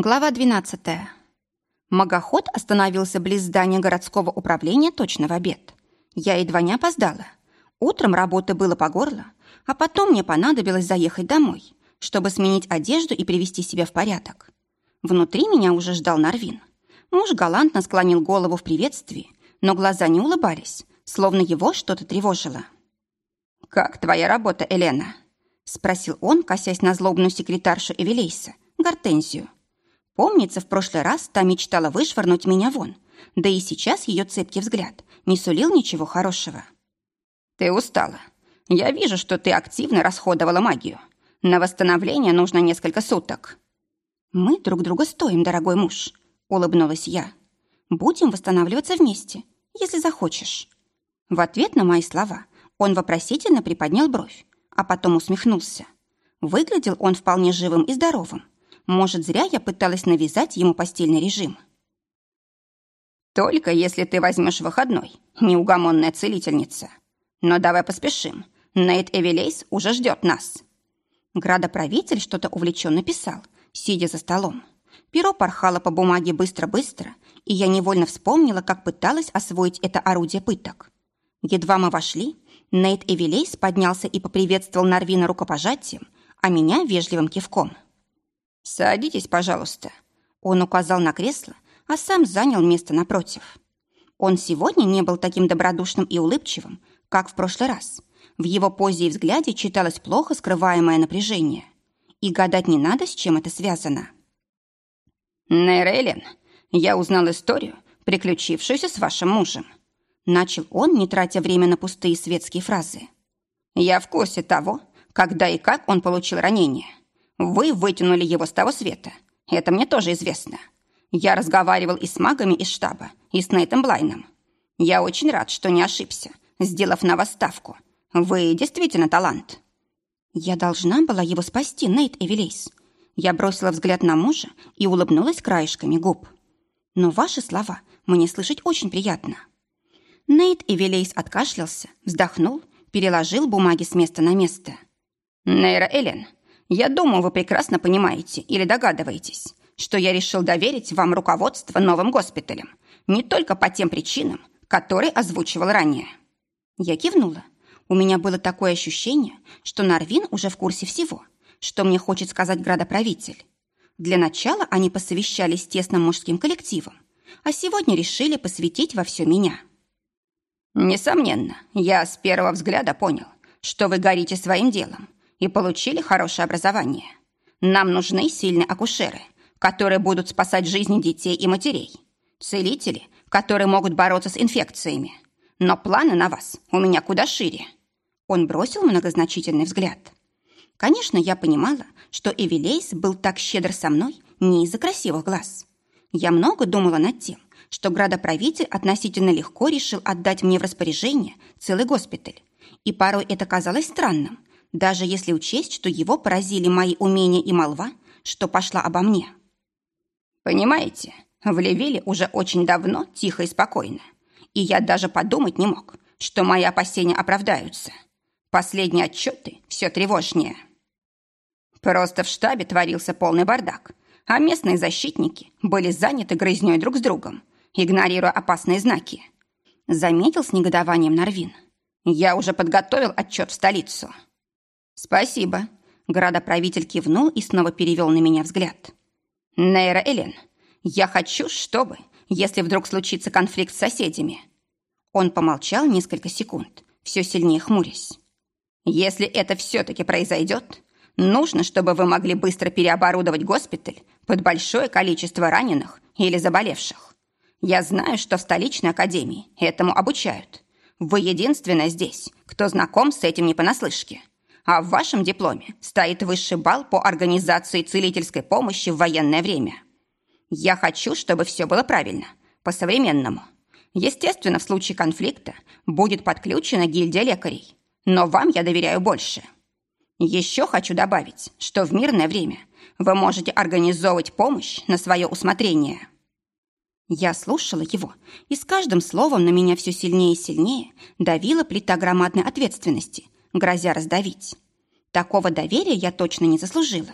Глава 12. Магоход остановился близ здания городского управления точно в обед. Я едва не опоздала. Утром работы было по горло, а потом мне понадобилось заехать домой, чтобы сменить одежду и привести себя в порядок. Внутри меня уже ждал Нарвин. Муж галантно склонил голову в приветствии, но глаза не улыбались, словно его что-то тревожило. «Как твоя работа, Елена?» — спросил он, косясь на злобную секретаршу Эвелейса, Гортензию. Помнится, в прошлый раз та мечтала вышвырнуть меня вон, да и сейчас ее цепкий взгляд не сулил ничего хорошего. «Ты устала. Я вижу, что ты активно расходовала магию. На восстановление нужно несколько суток». «Мы друг друга стоим, дорогой муж», — улыбнулась я. «Будем восстанавливаться вместе, если захочешь». В ответ на мои слова он вопросительно приподнял бровь, а потом усмехнулся. Выглядел он вполне живым и здоровым, может, зря я пыталась навязать ему постельный режим. Только если ты возьмешь выходной, неугомонная целительница. Но давай поспешим. Нейт Эвелейс уже ждет нас. Градоправитель что-то увлеченно писал, сидя за столом. Перо порхало по бумаге быстро-быстро, и я невольно вспомнила, как пыталась освоить это орудие пыток. Едва мы вошли, Нейт Эвелейс поднялся и поприветствовал Нарвина рукопожатием, а меня вежливым кивком. «Садитесь, пожалуйста». Он указал на кресло, а сам занял место напротив. Он сегодня не был таким добродушным и улыбчивым, как в прошлый раз. В его позе и взгляде читалось плохо скрываемое напряжение. И гадать не надо, с чем это связано. «Нейрейлен, я узнал историю, приключившуюся с вашим мужем». Начал он, не тратя время на пустые светские фразы. «Я в курсе того, когда и как он получил ранение. Вы вытянули его с того света. Это мне тоже известно. Я разговаривал и с магами из штаба, и с Нейтом Блайном. Я очень рад, что не ошибся, сделав на вас ставку. Вы действительно талант. Я должна была его спасти, Нейт Эвелейс. Я бросила взгляд на мужа и улыбнулась краешками губ. Но ваши слова мне слышать очень приятно. Нейт Эвелейс откашлялся, вздохнул, переложил бумаги с места на место. «Нейра Элен, я думаю, вы прекрасно понимаете или догадываетесь, что я решил доверить вам руководство новым госпиталем не только по тем причинам, которые озвучивал ранее. Я кивнула. У меня было такое ощущение, что Нарвин уже в курсе всего, что мне хочет сказать градоправитель. Для начала они посовещались тесным мужским коллективом, а сегодня решили посвятить во все меня. Несомненно, я с первого взгляда понял, что вы горите своим делом и получили хорошее образование. Нам нужны сильные акушеры, которые будут спасать жизни детей и матерей. Целители, которые могут бороться с инфекциями. Но планы на вас у меня куда шире. Он бросил многозначительный взгляд. Конечно, я понимала, что Эвелейс был так щедр со мной не из-за красивых глаз. Я много думала над тем, что градоправитель относительно легко решил отдать мне в распоряжение целый госпиталь. И порой это казалось странным, даже если учесть, что его поразили мои умения и молва, что пошла обо мне. Понимаете, в Левиле уже очень давно тихо и спокойно, и я даже подумать не мог, что мои опасения оправдаются. Последние отчеты все тревожнее. Просто в штабе творился полный бардак, а местные защитники были заняты грызнёй друг с другом, игнорируя опасные знаки. Заметил с негодованием Нарвин. Я уже подготовил отчет в столицу. «Спасибо». Градоправитель кивнул и снова перевел на меня взгляд. «Нейра Элен, я хочу, чтобы, если вдруг случится конфликт с соседями...» Он помолчал несколько секунд, все сильнее хмурясь. «Если это все-таки произойдет, нужно, чтобы вы могли быстро переоборудовать госпиталь под большое количество раненых или заболевших. Я знаю, что в столичной академии этому обучают. Вы единственная здесь, кто знаком с этим не понаслышке а в вашем дипломе стоит высший балл по организации целительской помощи в военное время. Я хочу, чтобы все было правильно, по-современному. Естественно, в случае конфликта будет подключена гильдия лекарей, но вам я доверяю больше. Еще хочу добавить, что в мирное время вы можете организовывать помощь на свое усмотрение. Я слушала его, и с каждым словом на меня все сильнее и сильнее давила плита громадной ответственности – грозя раздавить. Такого доверия я точно не заслужила.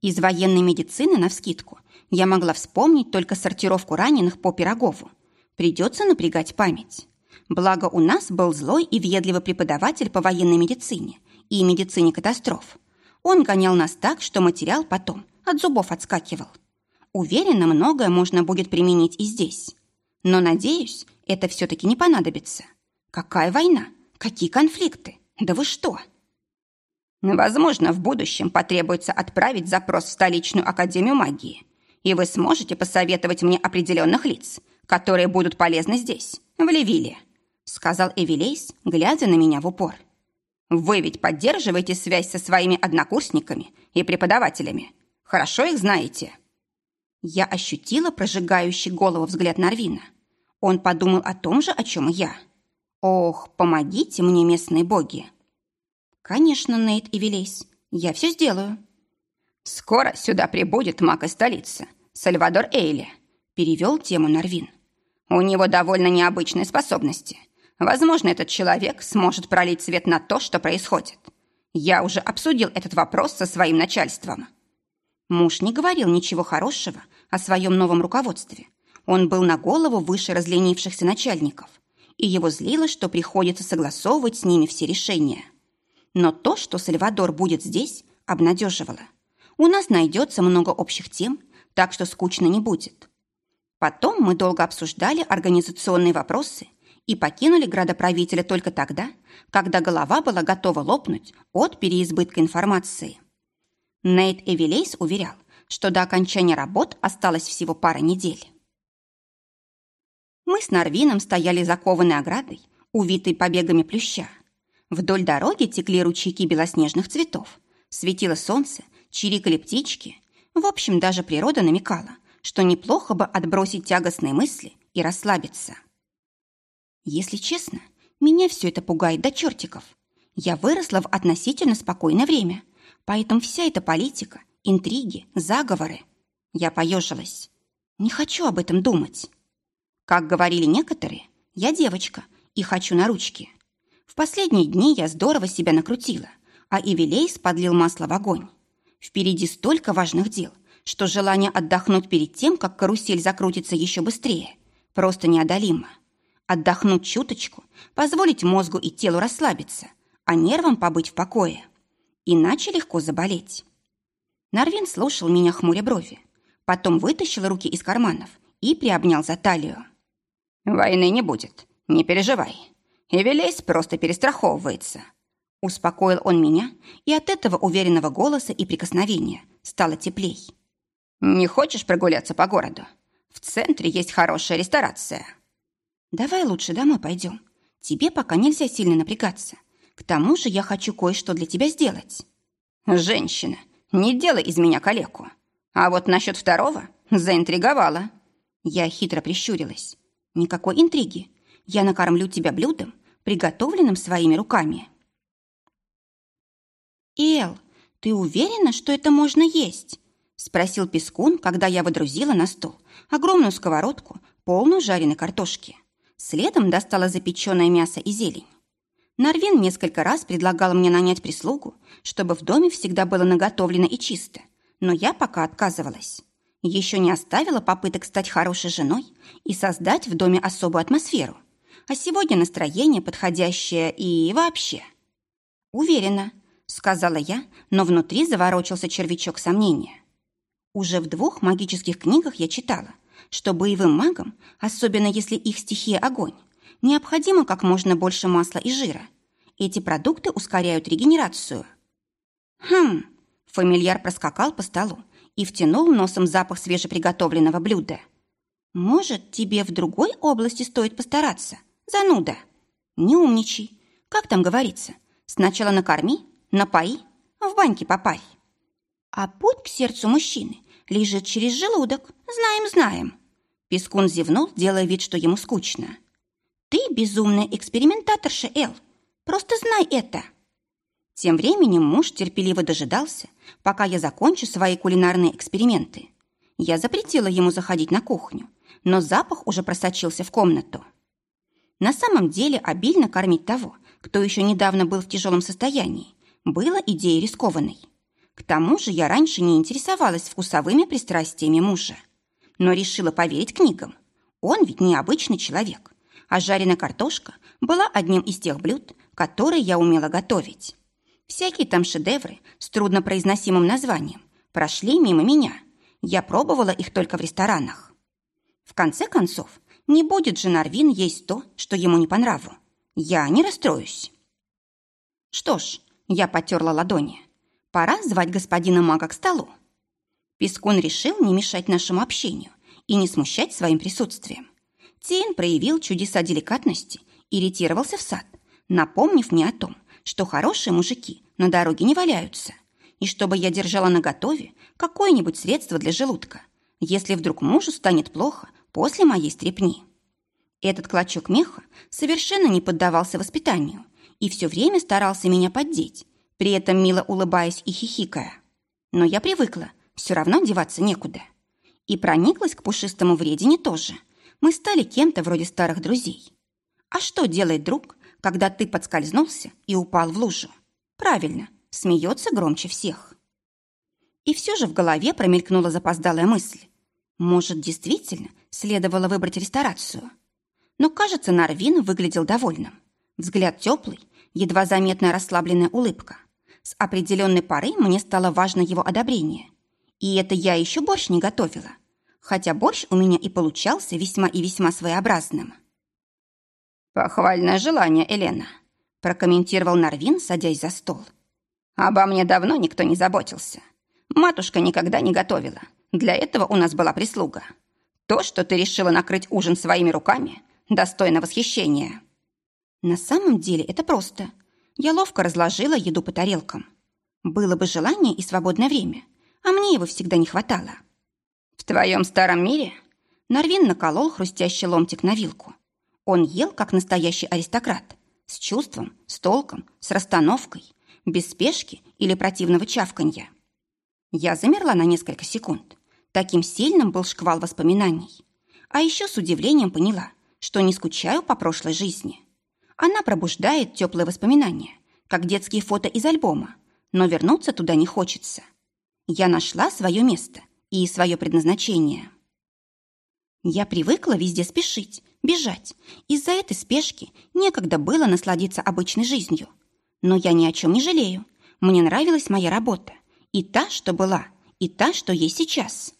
Из военной медицины, навскидку, я могла вспомнить только сортировку раненых по Пирогову. Придется напрягать память. Благо у нас был злой и въедливый преподаватель по военной медицине и медицине катастроф. Он гонял нас так, что материал потом от зубов отскакивал. Уверена, многое можно будет применить и здесь. Но, надеюсь, это все-таки не понадобится. Какая война? Какие конфликты? Да вы что? Возможно, в будущем потребуется отправить запрос в столичную академию магии, и вы сможете посоветовать мне определенных лиц, которые будут полезны здесь, в Левиле, сказал Эвелейс, глядя на меня в упор. Вы ведь поддерживаете связь со своими однокурсниками и преподавателями. Хорошо их знаете. Я ощутила прожигающий голову взгляд Нарвина. Он подумал о том же, о чем и я. Ох, помогите мне, местные боги. Конечно, Нейт и Вилейс, я все сделаю. Скоро сюда прибудет маг из столицы, Сальвадор Эйли, перевел тему Нарвин. У него довольно необычные способности. Возможно, этот человек сможет пролить свет на то, что происходит. Я уже обсудил этот вопрос со своим начальством. Муж не говорил ничего хорошего о своем новом руководстве. Он был на голову выше разленившихся начальников, и его злило, что приходится согласовывать с ними все решения. Но то, что Сальвадор будет здесь, обнадеживало. У нас найдется много общих тем, так что скучно не будет. Потом мы долго обсуждали организационные вопросы и покинули градоправителя только тогда, когда голова была готова лопнуть от переизбытка информации. Нейт Эвелейс уверял, что до окончания работ осталось всего пара недель. Мы с Нарвином стояли закованной оградой, увитой побегами плюща. Вдоль дороги текли ручейки белоснежных цветов. Светило солнце, чирикали птички. В общем, даже природа намекала, что неплохо бы отбросить тягостные мысли и расслабиться. Если честно, меня все это пугает до чертиков. Я выросла в относительно спокойное время, поэтому вся эта политика, интриги, заговоры. Я поежилась. Не хочу об этом думать. Как говорили некоторые, я девочка и хочу на ручки. В последние дни я здорово себя накрутила, а Ивелейс подлил масло в огонь. Впереди столько важных дел, что желание отдохнуть перед тем, как карусель закрутится еще быстрее, просто неодолимо. Отдохнуть чуточку, позволить мозгу и телу расслабиться, а нервам побыть в покое. Иначе легко заболеть. Нарвин слушал меня хмуря брови, потом вытащил руки из карманов и приобнял за талию. «Войны не будет, не переживай. Эвелейс просто перестраховывается». Успокоил он меня, и от этого уверенного голоса и прикосновения стало теплей. «Не хочешь прогуляться по городу? В центре есть хорошая ресторация». «Давай лучше домой пойдем. Тебе пока нельзя сильно напрягаться. К тому же я хочу кое-что для тебя сделать». «Женщина, не делай из меня калеку. А вот насчет второго заинтриговала». Я хитро прищурилась. Никакой интриги. Я накормлю тебя блюдом, приготовленным своими руками. «Эл, ты уверена, что это можно есть?» Спросил Пескун, когда я водрузила на стол огромную сковородку, полную жареной картошки. Следом достала запеченное мясо и зелень. Нарвин несколько раз предлагал мне нанять прислугу, чтобы в доме всегда было наготовлено и чисто, но я пока отказывалась. Еще не оставила попыток стать хорошей женой и создать в доме особую атмосферу. А сегодня настроение подходящее и вообще. Уверена, сказала я, но внутри заворочился червячок сомнения. Уже в двух магических книгах я читала, что боевым магам, особенно если их стихия огонь, необходимо как можно больше масла и жира. Эти продукты ускоряют регенерацию. Хм, фамильяр проскакал по столу и втянул носом запах свежеприготовленного блюда. «Может, тебе в другой области стоит постараться, зануда? Не умничай. Как там говорится? Сначала накорми, напои, в баньке попарь. А путь к сердцу мужчины лежит через желудок, знаем-знаем». Пескун зевнул, делая вид, что ему скучно. «Ты безумная экспериментаторша, Эл. Просто знай это!» Тем временем муж терпеливо дожидался, пока я закончу свои кулинарные эксперименты. Я запретила ему заходить на кухню, но запах уже просочился в комнату. На самом деле обильно кормить того, кто еще недавно был в тяжелом состоянии, было идеей рискованной. К тому же я раньше не интересовалась вкусовыми пристрастиями мужа, но решила поверить книгам. Он ведь необычный человек, а жареная картошка была одним из тех блюд, которые я умела готовить. Всякие там шедевры с труднопроизносимым названием прошли мимо меня. Я пробовала их только в ресторанах. В конце концов, не будет же Нарвин есть то, что ему не по нраву. Я не расстроюсь. Что ж, я потерла ладони. Пора звать господина мага к столу. Пескун решил не мешать нашему общению и не смущать своим присутствием. Тиен проявил чудеса деликатности и ретировался в сад, напомнив мне о том, что хорошие мужики на дороге не валяются, и чтобы я держала наготове какое-нибудь средство для желудка, если вдруг мужу станет плохо после моей стрепни. Этот клочок меха совершенно не поддавался воспитанию и все время старался меня поддеть, при этом мило улыбаясь и хихикая. Но я привыкла, все равно деваться некуда. И прониклась к пушистому вредине тоже. Мы стали кем-то вроде старых друзей. А что делает друг, когда ты подскользнулся и упал в лужу? Правильно, смеется громче всех. И все же в голове промелькнула запоздалая мысль. Может, действительно следовало выбрать ресторацию? Но, кажется, Нарвин выглядел довольным. Взгляд теплый, едва заметная расслабленная улыбка. С определенной поры мне стало важно его одобрение. И это я еще борщ не готовила. Хотя борщ у меня и получался весьма и весьма своеобразным. «Похвальное желание, Елена», – прокомментировал Нарвин, садясь за стол. «Обо мне давно никто не заботился. Матушка никогда не готовила. Для этого у нас была прислуга. То, что ты решила накрыть ужин своими руками, достойно восхищения». На самом деле это просто. Я ловко разложила еду по тарелкам. Было бы желание и свободное время, а мне его всегда не хватало. В твоем старом мире Нарвин наколол хрустящий ломтик на вилку. Он ел, как настоящий аристократ, с чувством, с толком, с расстановкой, без спешки или противного чавканья. Я замерла на несколько секунд. Таким сильным был шквал воспоминаний. А еще с удивлением поняла, что не скучаю по прошлой жизни. Она пробуждает теплые воспоминания, как детские фото из альбома, но вернуться туда не хочется. Я нашла свое место и свое предназначение. Я привыкла везде спешить, бежать. Из-за этой спешки некогда было насладиться обычной жизнью. Но я ни о чем не жалею. Мне нравилась моя работа. И та, что была, и та, что есть сейчас.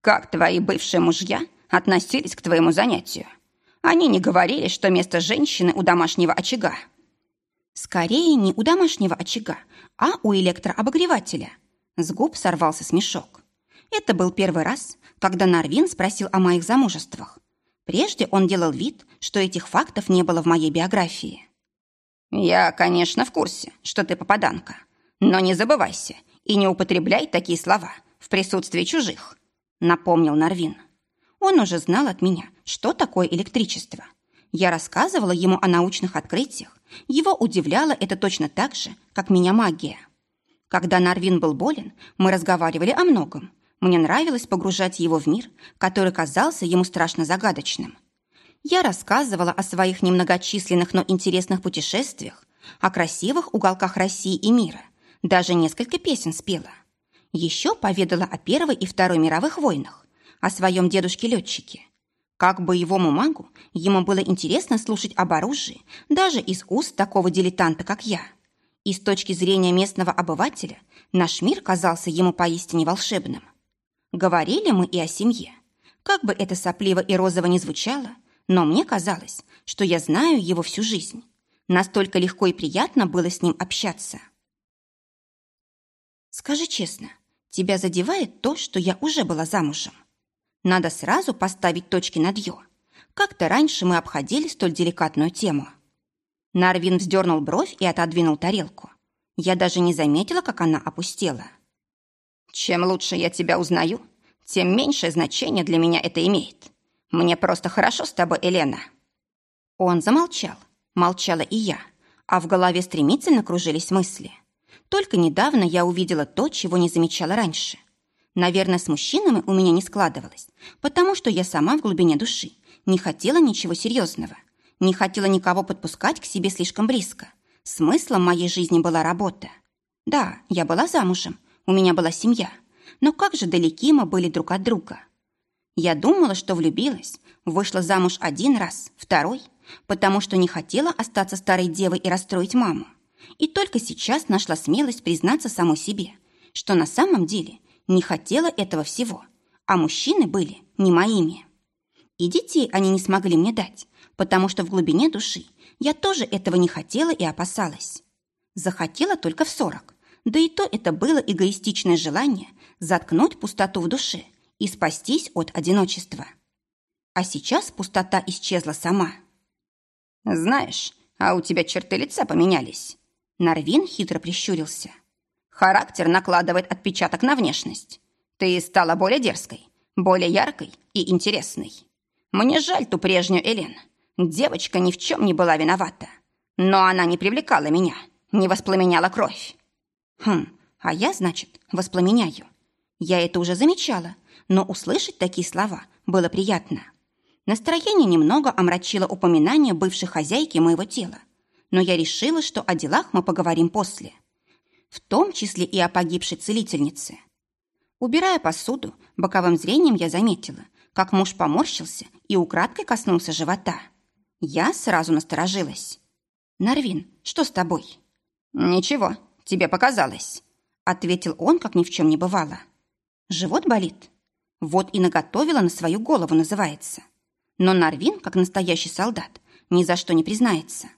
Как твои бывшие мужья относились к твоему занятию? Они не говорили, что место женщины у домашнего очага. Скорее не у домашнего очага, а у электрообогревателя. С губ сорвался смешок. Это был первый раз, когда Нарвин спросил о моих замужествах. Прежде он делал вид, что этих фактов не было в моей биографии. «Я, конечно, в курсе, что ты попаданка, но не забывайся и не употребляй такие слова в присутствии чужих», напомнил Нарвин. Он уже знал от меня, что такое электричество. Я рассказывала ему о научных открытиях. Его удивляло это точно так же, как меня магия. Когда Нарвин был болен, мы разговаривали о многом. Мне нравилось погружать его в мир, который казался ему страшно загадочным. Я рассказывала о своих немногочисленных, но интересных путешествиях, о красивых уголках России и мира. Даже несколько песен спела. Еще поведала о Первой и Второй мировых войнах, о своем дедушке-летчике. Как боевому магу ему было интересно слушать об оружии даже из уст такого дилетанта, как я. И с точки зрения местного обывателя наш мир казался ему поистине волшебным. Говорили мы и о семье. Как бы это сопливо и розово не звучало, но мне казалось, что я знаю его всю жизнь. Настолько легко и приятно было с ним общаться. Скажи честно, тебя задевает то, что я уже была замужем? Надо сразу поставить точки над «ё». Как-то раньше мы обходили столь деликатную тему. Нарвин вздернул бровь и отодвинул тарелку. Я даже не заметила, как она опустела. «Чем лучше я тебя узнаю, тем меньшее значение для меня это имеет. Мне просто хорошо с тобой, Елена». Он замолчал. Молчала и я. А в голове стремительно кружились мысли. Только недавно я увидела то, чего не замечала раньше – Наверное, с мужчинами у меня не складывалось, потому что я сама в глубине души не хотела ничего серьезного, не хотела никого подпускать к себе слишком близко. Смыслом моей жизни была работа. Да, я была замужем, у меня была семья, но как же далеки мы были друг от друга. Я думала, что влюбилась, вышла замуж один раз, второй, потому что не хотела остаться старой девой и расстроить маму. И только сейчас нашла смелость признаться самой себе, что на самом деле не хотела этого всего, а мужчины были не моими. И детей они не смогли мне дать, потому что в глубине души я тоже этого не хотела и опасалась. Захотела только в сорок, да и то это было эгоистичное желание заткнуть пустоту в душе и спастись от одиночества. А сейчас пустота исчезла сама. «Знаешь, а у тебя черты лица поменялись». Нарвин хитро прищурился. «Характер накладывает отпечаток на внешность. Ты стала более дерзкой, более яркой и интересной. Мне жаль ту прежнюю Элен. Девочка ни в чем не была виновата. Но она не привлекала меня, не воспламеняла кровь. Хм, а я, значит, воспламеняю. Я это уже замечала, но услышать такие слова было приятно. Настроение немного омрачило упоминание бывшей хозяйки моего тела, но я решила, что о делах мы поговорим после. В том числе и о погибшей целительнице. Убирая посуду, боковым зрением я заметила, как муж поморщился и украдкой коснулся живота. Я сразу насторожилась. «Нарвин, что с тобой?» «Ничего, тебе показалось», — ответил он, как ни в чем не бывало. «Живот болит?» Вот и наготовила на свою голову, называется. Но Нарвин, как настоящий солдат, ни за что не признается.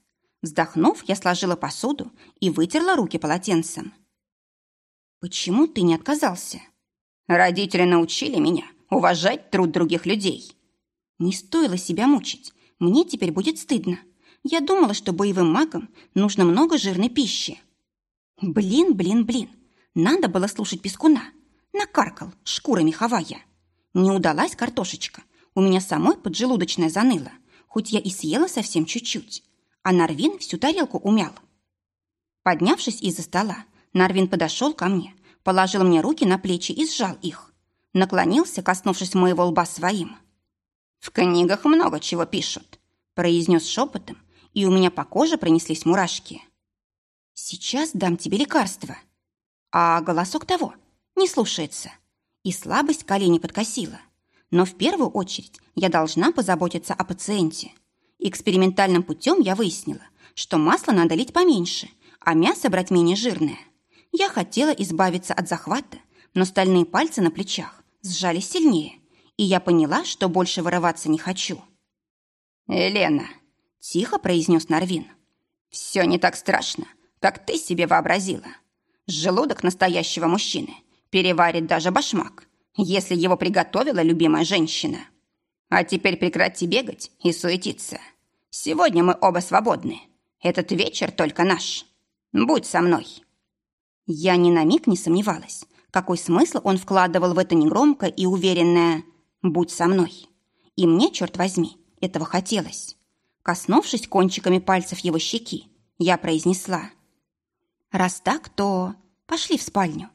Вздохнув, я сложила посуду и вытерла руки полотенцем. «Почему ты не отказался?» «Родители научили меня уважать труд других людей». «Не стоило себя мучить. Мне теперь будет стыдно. Я думала, что боевым магам нужно много жирной пищи». «Блин, блин, блин. Надо было слушать пескуна. Накаркал, шкура меховая. Не удалась картошечка. У меня самой поджелудочная заныла, хоть я и съела совсем чуть-чуть. А Нарвин всю тарелку умял. Поднявшись из-за стола, Нарвин подошел ко мне, положил мне руки на плечи и сжал их. Наклонился, коснувшись моего лба своим. «В книгах много чего пишут», – произнес шепотом, и у меня по коже пронеслись мурашки. «Сейчас дам тебе лекарство». А голосок того не слушается. И слабость колени подкосила. Но в первую очередь я должна позаботиться о пациенте. Экспериментальным путем я выяснила, что масло надо лить поменьше, а мясо брать менее жирное. Я хотела избавиться от захвата, но стальные пальцы на плечах сжались сильнее, и я поняла, что больше вырываться не хочу. «Елена», — тихо произнес Нарвин, — «все не так страшно, как ты себе вообразила. Желудок настоящего мужчины переварит даже башмак, если его приготовила любимая женщина. А теперь прекрати бегать и суетиться. Сегодня мы оба свободны. Этот вечер только наш. Будь со мной». Я ни на миг не сомневалась, какой смысл он вкладывал в это негромкое и уверенное «будь со мной». И мне, черт возьми, этого хотелось. Коснувшись кончиками пальцев его щеки, я произнесла. «Раз так, то пошли в спальню.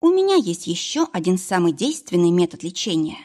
У меня есть еще один самый действенный метод лечения.